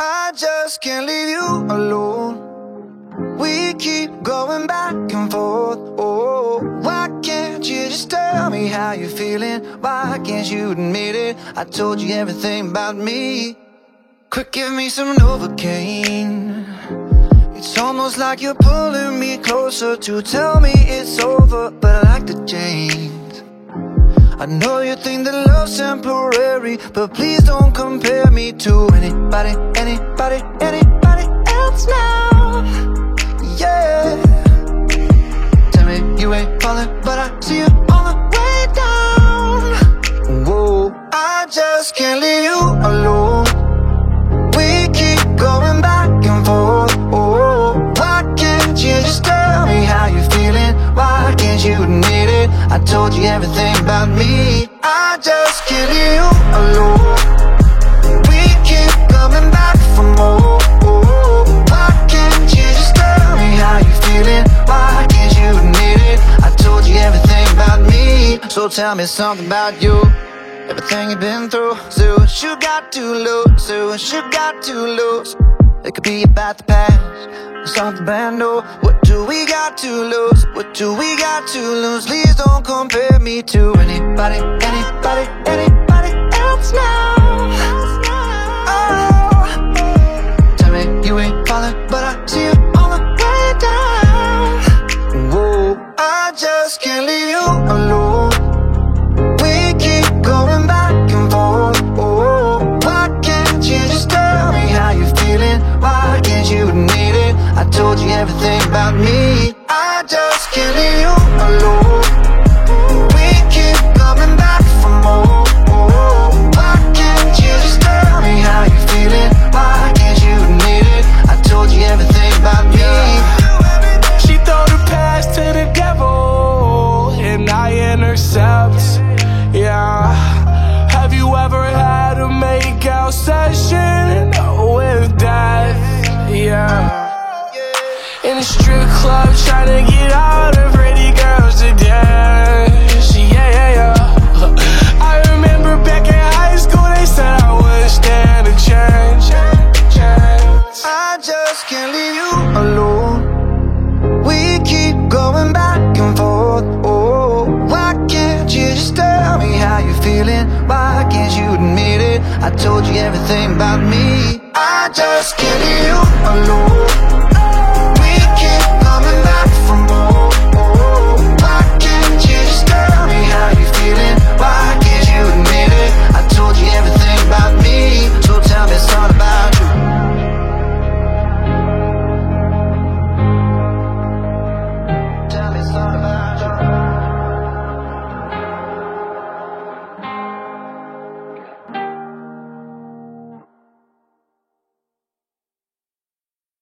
I just can't leave you alone. We keep going back and forth. Oh, why can't you just tell me how you're feeling? Why can't you admit it? I told you everything about me. Quick, give me some Novocaine. It's almost like you're pulling me closer to tell me it's over, but I like the chains. I know you think that love's temporary, but please don't compare me to anybody, anybody, anybody else now. It? I told you everything about me. I just leave you alone. We keep coming back for more. Why can't you just tell me how you're feeling? Why you admit it? I told you everything about me. So tell me something about you. Everything you've been through, so you got to lose, so you got to lose. It could be about the past, or something brand new. What do we got to lose? What do we got to lose? Please don't compare me to anybody, anybody, anybody else now. Oh, tell me you ain't falling, but I see you on the way down. Whoa, I just can't leave about me. I just can't leave you alone. We keep coming back for more. Why can't you just tell me how you're feeling? Why can't you admit it? I told you everything about me. She throw the past to the devil, and I intercept. Yeah. Have you ever had a make out session trying to get all the pretty girls to dance. Yeah, yeah, yeah. I remember back in high school, they said I would stand a chance. I just can't leave you alone. We keep going back and forth. Oh, why can't you just tell me how you're feeling? Why can't you admit it? I told you everything about me. I just can't leave Something about you.